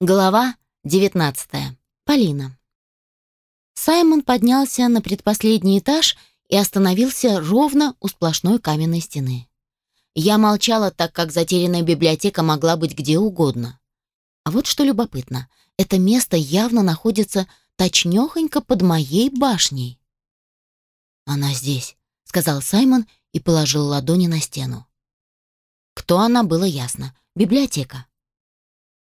Глава 19. Полина. Саймон поднялся на предпоследний этаж и остановился ровно у сплошной каменной стены. Я молчала, так как затерянная библиотека могла быть где угодно. А вот что любопытно, это место явно находится точнёхонько под моей башней. «Она здесь», — сказал Саймон и положил ладони на стену. Кто она, было ясно. Библиотека.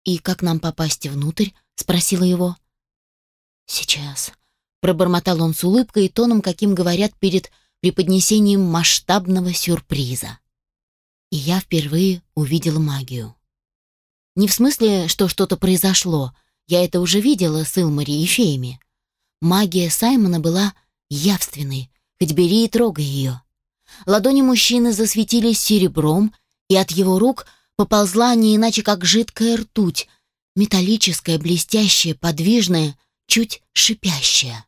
«И как нам попасть внутрь?» — спросила его. «Сейчас», — пробормотал он с улыбкой и тоном, каким говорят перед преподнесением масштабного сюрприза. И я впервые увидела магию. Не в смысле, что что-то произошло. Я это уже видела с Илмари и феями. Магия Саймона была явственной, хоть бери и трогай ее. Ладони мужчины засветились серебром, и от его рук поползла не иначе как жидкая ртуть, металлическая, блестящая, подвижная, чуть шипящая.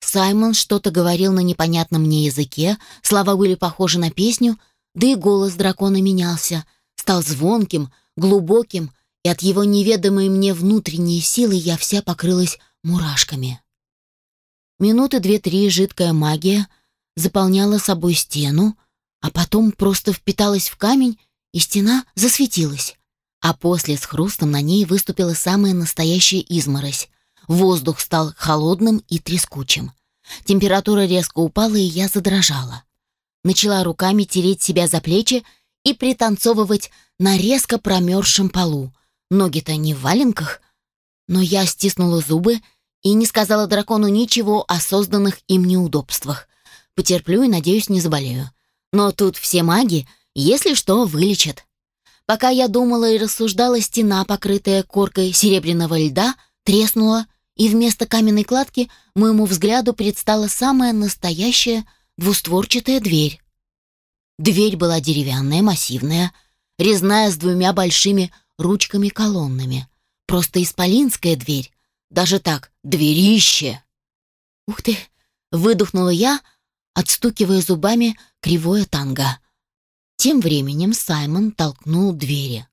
Саймон что-то говорил на непонятном мне языке, слова были похожи на песню, да и голос дракона менялся, стал звонким, глубоким, и от его неведомой мне внутренней силы я вся покрылась мурашками. Минуты две-три жидкая магия заполняла собой стену, а потом просто впиталась в камень и стена засветилась. А после с хрустом на ней выступила самая настоящая изморозь. Воздух стал холодным и трескучим. Температура резко упала, и я задрожала. Начала руками тереть себя за плечи и пританцовывать на резко промерзшем полу. Ноги-то не в валенках. Но я стиснула зубы и не сказала дракону ничего о созданных им неудобствах. Потерплю и, надеюсь, не заболею. Но тут все маги — если что, вылечат. Пока я думала и рассуждала, стена, покрытая коркой серебряного льда, треснула, и вместо каменной кладки моему взгляду предстала самая настоящая двустворчатая дверь. Дверь была деревянная, массивная, резная с двумя большими ручками-колоннами. Просто исполинская дверь. Даже так, дверище. Ух ты, выдохнула я, отстукивая зубами кривое танго. Тем временем Саймон толкнул двери.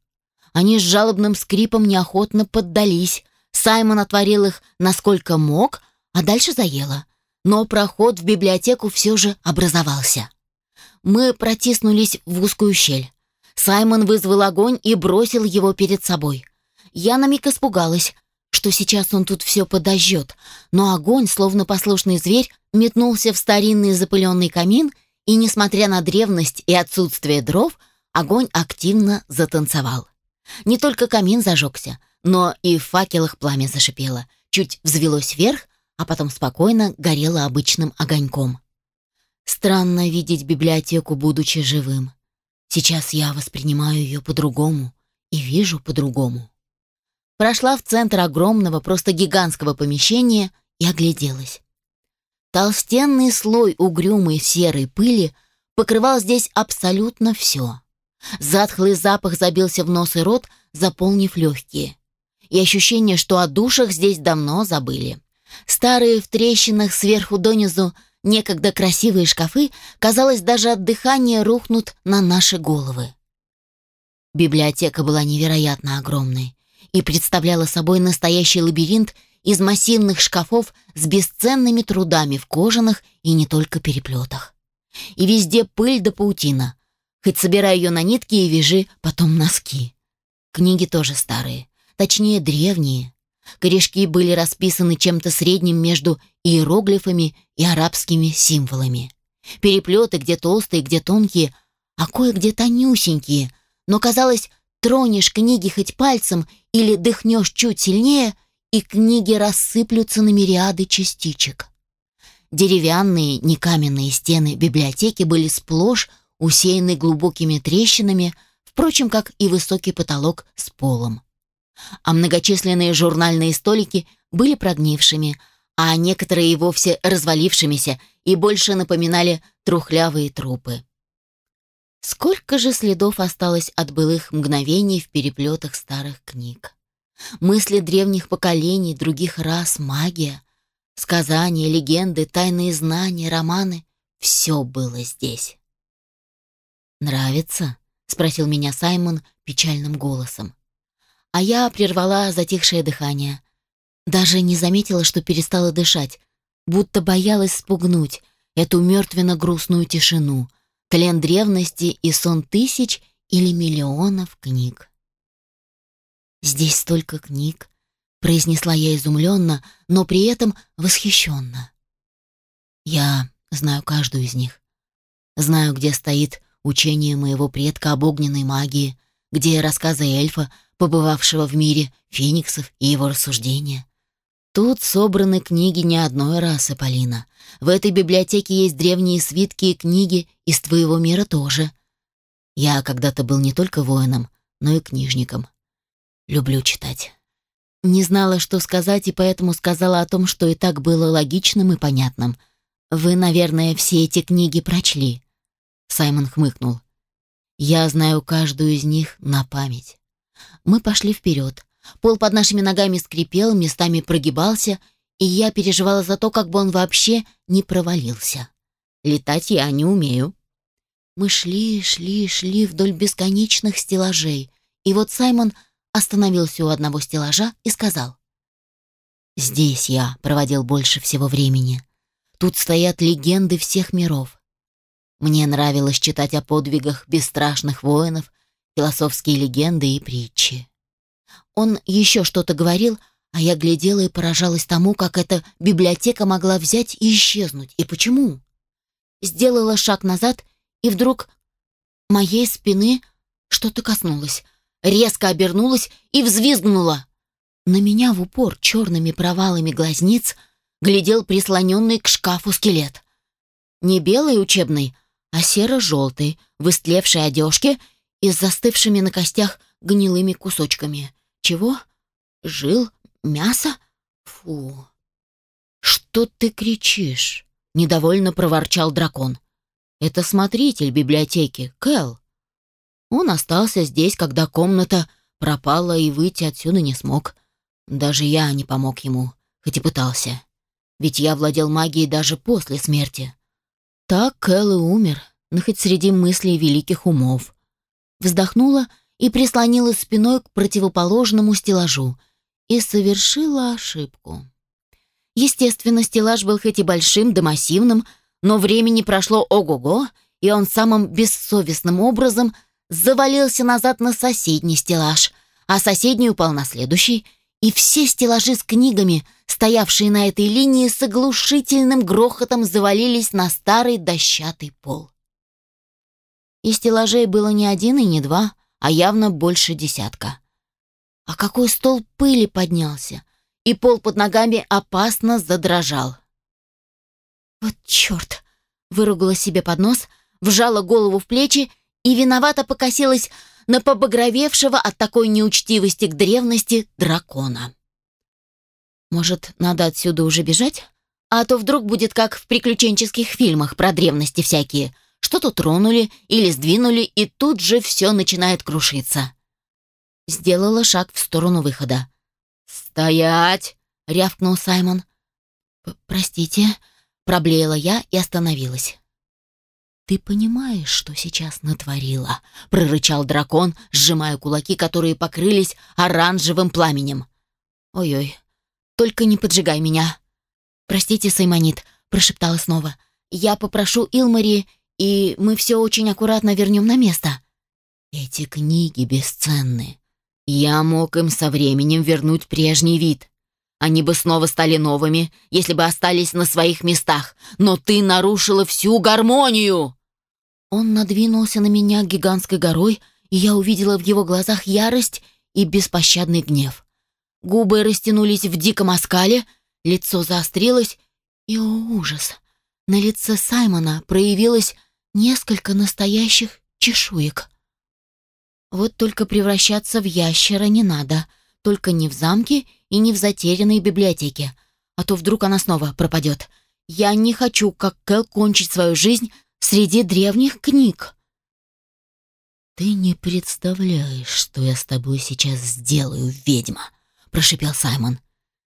Они с жалобным скрипом неохотно поддались. Саймон отворил их насколько мог, а дальше заело. Но проход в библиотеку все же образовался. Мы протиснулись в узкую щель. Саймон вызвал огонь и бросил его перед собой. Я на миг испугалась, что сейчас он тут все подожжет, но огонь, словно послушный зверь, метнулся в старинный запыленный камин и, несмотря на древность и отсутствие дров, огонь активно затанцевал. Не только камин зажегся, но и в факелах пламя зашипело, чуть взвелось вверх, а потом спокойно горело обычным огоньком. Странно видеть библиотеку, будучи живым. Сейчас я воспринимаю ее по-другому и вижу по-другому. Прошла в центр огромного, просто гигантского помещения и огляделась. Толстенный слой угрюмой серой пыли покрывал здесь абсолютно все. Затхлый запах забился в нос и рот, заполнив легкие. И ощущение, что о душах здесь давно забыли. Старые в трещинах сверху донизу некогда красивые шкафы, казалось, даже от дыхания рухнут на наши головы. Библиотека была невероятно огромной и представляла собой настоящий лабиринт из массивных шкафов с бесценными трудами в кожаных и не только переплетах. И везде пыль да паутина. Хоть собирай ее на нитки и вяжи потом носки. Книги тоже старые, точнее древние. Корешки были расписаны чем-то средним между иероглифами и арабскими символами. Переплеты где толстые, где тонкие, а кое-где тонюсенькие. Но казалось, тронешь книги хоть пальцем или дыхнешь чуть сильнее — и книги рассыплются на мириады частичек. Деревянные, не каменные стены библиотеки были сплошь усеяны глубокими трещинами, впрочем, как и высокий потолок с полом. А многочисленные журнальные столики были прогнившими, а некоторые и вовсе развалившимися и больше напоминали трухлявые трупы. Сколько же следов осталось от былых мгновений в переплетах старых книг? Мысли древних поколений, других рас, магия, сказания, легенды, тайные знания, романы — все было здесь. «Нравится?» — спросил меня Саймон печальным голосом. а я прервала затихшее дыхание. Даже не заметила, что перестала дышать, будто боялась спугнуть эту мертвенно-грустную тишину, тлен древности и сон тысяч или миллионов книг. «Здесь столько книг», — произнесла я изумленно, но при этом восхищенно. «Я знаю каждую из них. Знаю, где стоит учение моего предка об огненной магии, где рассказы эльфа, побывавшего в мире, фениксов и его рассуждения. Тут собраны книги не одной расы, Полина. В этой библиотеке есть древние свитки и книги из твоего мира тоже. Я когда-то был не только воином, но и книжником. Люблю читать. Не знала, что сказать, и поэтому сказала о том, что и так было логичным и понятным. Вы, наверное, все эти книги прочли. Саймон хмыкнул. Я знаю каждую из них на память. Мы пошли вперед. Пол под нашими ногами скрипел, местами прогибался, и я переживала за то, как бы он вообще не провалился. Летать я не умею. Мы шли, шли, шли вдоль бесконечных стеллажей, и вот Саймон остановился у одного стеллажа и сказал. «Здесь я проводил больше всего времени. Тут стоят легенды всех миров. Мне нравилось читать о подвигах бесстрашных воинов, философские легенды и притчи. Он еще что-то говорил, а я глядела и поражалась тому, как эта библиотека могла взять и исчезнуть. И почему? Сделала шаг назад, и вдруг моей спины что-то коснулось. Резко обернулась и взвизгнула. На меня в упор черными провалами глазниц глядел прислоненный к шкафу скелет. Не белый учебный, а серо-желтый, в истлевшей одежке и с застывшими на костях гнилыми кусочками. Чего? Жил? Мясо? Фу. Что ты кричишь? Недовольно проворчал дракон. Это смотритель библиотеки, Кэл. Он остался здесь, когда комната пропала и выйти отсюда не смог. Даже я не помог ему, хоть и пытался. Ведь я владел магией даже после смерти. Так Кэл и умер, но хоть среди мыслей великих умов. Вздохнула и прислонилась спиной к противоположному стеллажу и совершила ошибку. Естественно, стеллаж был хоть и большим да массивным, но времени прошло ого-го, и он самым бессовестным образом завалился назад на соседний стеллаж, а соседний упал на следующий, и все стеллажи с книгами, стоявшие на этой линии, с оглушительным грохотом завалились на старый дощатый пол. И стеллажей было не один и не два, а явно больше десятка. А какой стол пыли поднялся, и пол под ногами опасно задрожал. «Вот черт!» — выругала себе под нос, вжала голову в плечи и виновато покосилась на побагровевшего от такой неучтивости к древности дракона. «Может, надо отсюда уже бежать? А то вдруг будет как в приключенческих фильмах про древности всякие — что-то тронули или сдвинули, и тут же все начинает крушиться. Сделала шаг в сторону выхода. «Стоять!» — рявкнул Саймон. «Простите», — проблеяла я и остановилась. «Ты понимаешь, что сейчас натворила?» — прорычал дракон, сжимая кулаки, которые покрылись оранжевым пламенем. «Ой-ой, только не поджигай меня!» «Простите, Саймонит», — прошептала снова. «Я попрошу Илмари и мы все очень аккуратно вернем на место. Эти книги бесценны. Я мог им со временем вернуть прежний вид. Они бы снова стали новыми, если бы остались на своих местах. Но ты нарушила всю гармонию!» Он надвинулся на меня гигантской горой, и я увидела в его глазах ярость и беспощадный гнев. Губы растянулись в диком оскале, лицо заострилось, и, о ужас, на лице Саймона проявилось несколько настоящих чешуек. Вот только превращаться в ящера не надо, только не в замке и не в затерянной библиотеке, а то вдруг она снова пропадет. Я не хочу, как Кэл, кончить свою жизнь среди древних книг. «Ты не представляешь, что я с тобой сейчас сделаю, ведьма!» — прошипел Саймон.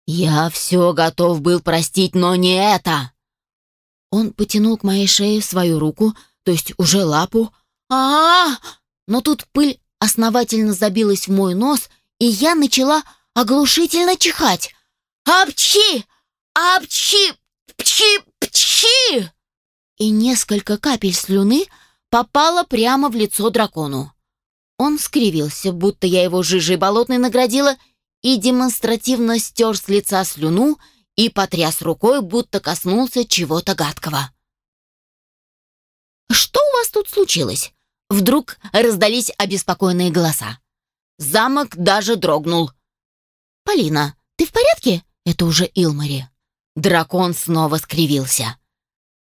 «Я все готов был простить, но не это!» Он потянул к моей шее свою руку, то есть уже лапу. а а, -а! Но тут пыль основательно забилась в мой нос, и я начала оглушительно чихать. «Апчи! Апчи! Пчи! Пчи!» И несколько капель слюны попало прямо в лицо дракону. Он скривился, будто я его жижей болотной наградила, и демонстративно стер с лица слюну и потряс рукой, будто коснулся чего-то гадкого. «Что у вас тут случилось?» Вдруг раздались обеспокоенные голоса. Замок даже дрогнул. «Полина, ты в порядке?» Это уже Илмари. Дракон снова скривился.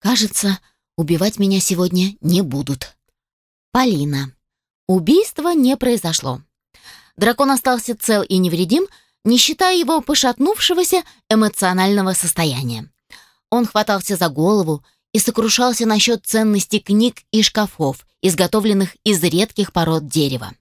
«Кажется, убивать меня сегодня не будут». Полина. Убийство не произошло. Дракон остался цел и невредим, не считая его пошатнувшегося эмоционального состояния. Он хватался за голову и сокрушался насчет ценности книг и шкафов, изготовленных из редких пород дерева.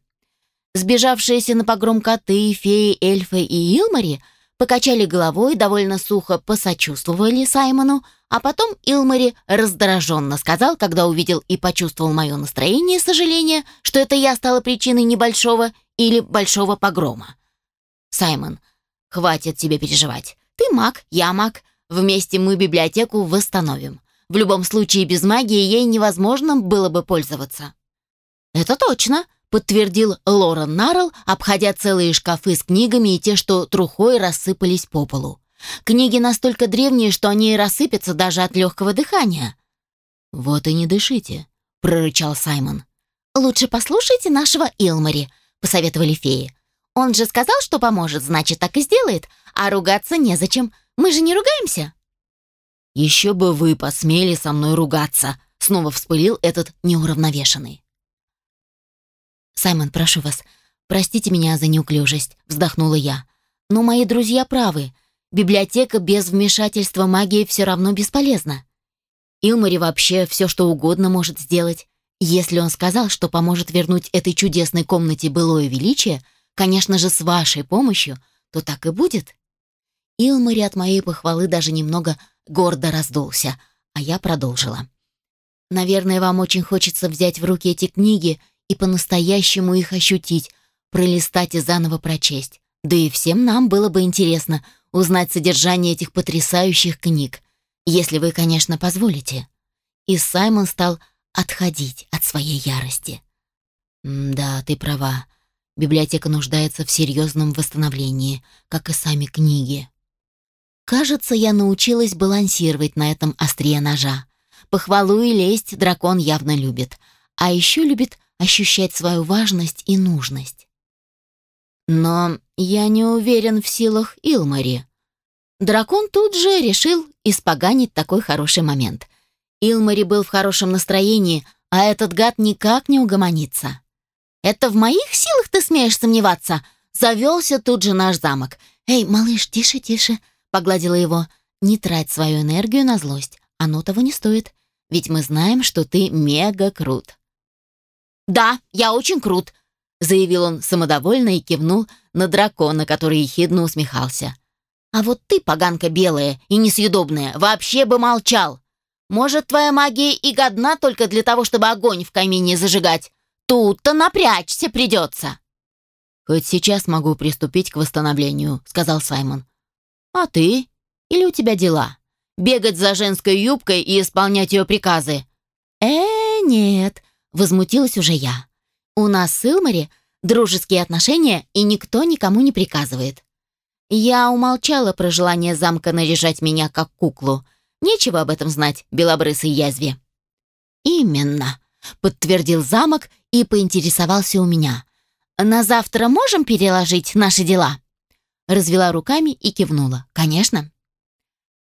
Сбежавшиеся на погром коты, феи, эльфы и Илмари покачали головой, довольно сухо посочувствовали Саймону, а потом Илмари раздраженно сказал, когда увидел и почувствовал мое настроение и сожаление, что это я стала причиной небольшого или большого погрома. «Саймон, хватит тебе переживать. Ты маг, я маг. Вместе мы библиотеку восстановим. В любом случае, без магии ей невозможно было бы пользоваться». «Это точно», — подтвердил Лорен Наррелл, обходя целые шкафы с книгами и те, что трухой рассыпались по полу. Книги настолько древние, что они рассыпятся даже от легкого дыхания. «Вот и не дышите», — прорычал Саймон. «Лучше послушайте нашего Илмари», — посоветовали феи. «Он же сказал, что поможет, значит, так и сделает. А ругаться незачем. Мы же не ругаемся». «Еще бы вы посмели со мной ругаться!» Снова вспылил этот неуравновешенный. «Саймон, прошу вас, простите меня за неуклюжесть», — вздохнула я. «Но мои друзья правы. Библиотека без вмешательства магии все равно бесполезна. Илмари вообще все что угодно может сделать. Если он сказал, что поможет вернуть этой чудесной комнате былое величие, конечно же, с вашей помощью, то так и будет». Илмари от моей похвалы даже немного гордо раздулся, а я продолжила. «Наверное, вам очень хочется взять в руки эти книги и по-настоящему их ощутить, пролистать и заново прочесть. Да и всем нам было бы интересно узнать содержание этих потрясающих книг, если вы, конечно, позволите». И Саймон стал отходить от своей ярости. «Да, ты права. Библиотека нуждается в серьезном восстановлении, как и сами книги. Кажется, я научилась балансировать на этом острие ножа. Похвалу и лесть дракон явно любит, а еще любит ощущать свою важность и нужность. Но я не уверен в силах Илмари. Дракон тут же решил испоганить такой хороший момент. Илмари был в хорошем настроении, а этот гад никак не угомонится. «Это в моих силах ты смеешь сомневаться?» Завелся тут же наш замок. «Эй, малыш, тише, тише. Погладила его. «Не трать свою энергию на злость. Оно того не стоит. Ведь мы знаем, что ты мега крут». «Да, я очень крут», — заявил он самодовольно и кивнул на дракона, который ехидно усмехался. «А вот ты, поганка белая и несъедобная, вообще бы молчал. Может, твоя магия и годна только для того, чтобы огонь в камине зажигать? Тут-то напрячься придется». «Хоть сейчас могу приступить к восстановлению», — сказал Саймон. А ты? Или у тебя дела? Бегать за женской юбкой и исполнять ее приказы? Э, нет, возмутилась уже я. У нас с Илмари дружеские отношения, и никто никому не приказывает. Я умолчала про желание замка наряжать меня как куклу. Нечего об этом знать, белобрысой язве. Именно, подтвердил замок и поинтересовался у меня. На завтра можем переложить наши дела? развела руками и кивнула. «Конечно».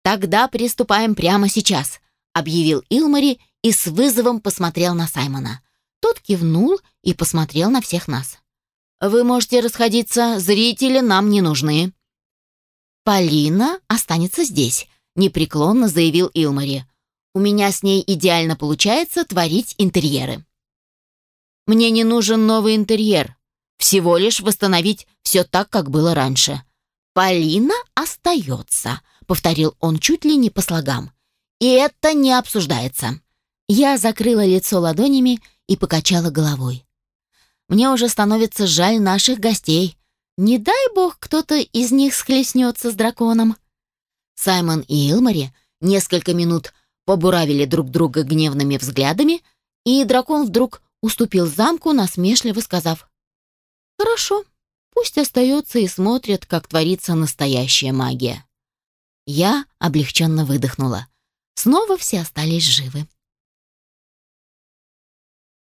«Тогда приступаем прямо сейчас», — объявил Илмари и с вызовом посмотрел на Саймона. Тот кивнул и посмотрел на всех нас. «Вы можете расходиться, зрители нам не нужны». «Полина останется здесь», — непреклонно заявил Илмари. «У меня с ней идеально получается творить интерьеры». «Мне не нужен новый интерьер. Всего лишь восстановить все так, как было раньше», «Полина остается», — повторил он чуть ли не по слогам. «И это не обсуждается». Я закрыла лицо ладонями и покачала головой. «Мне уже становится жаль наших гостей. Не дай бог кто-то из них схлестнется с драконом. Саймон и Илмари несколько минут побуравили друг друга гневными взглядами, и дракон вдруг уступил замку, насмешливо сказав «Хорошо, пусть остается и смотрит, как творится настоящая магия». Я облегченно выдохнула. Снова все остались живы.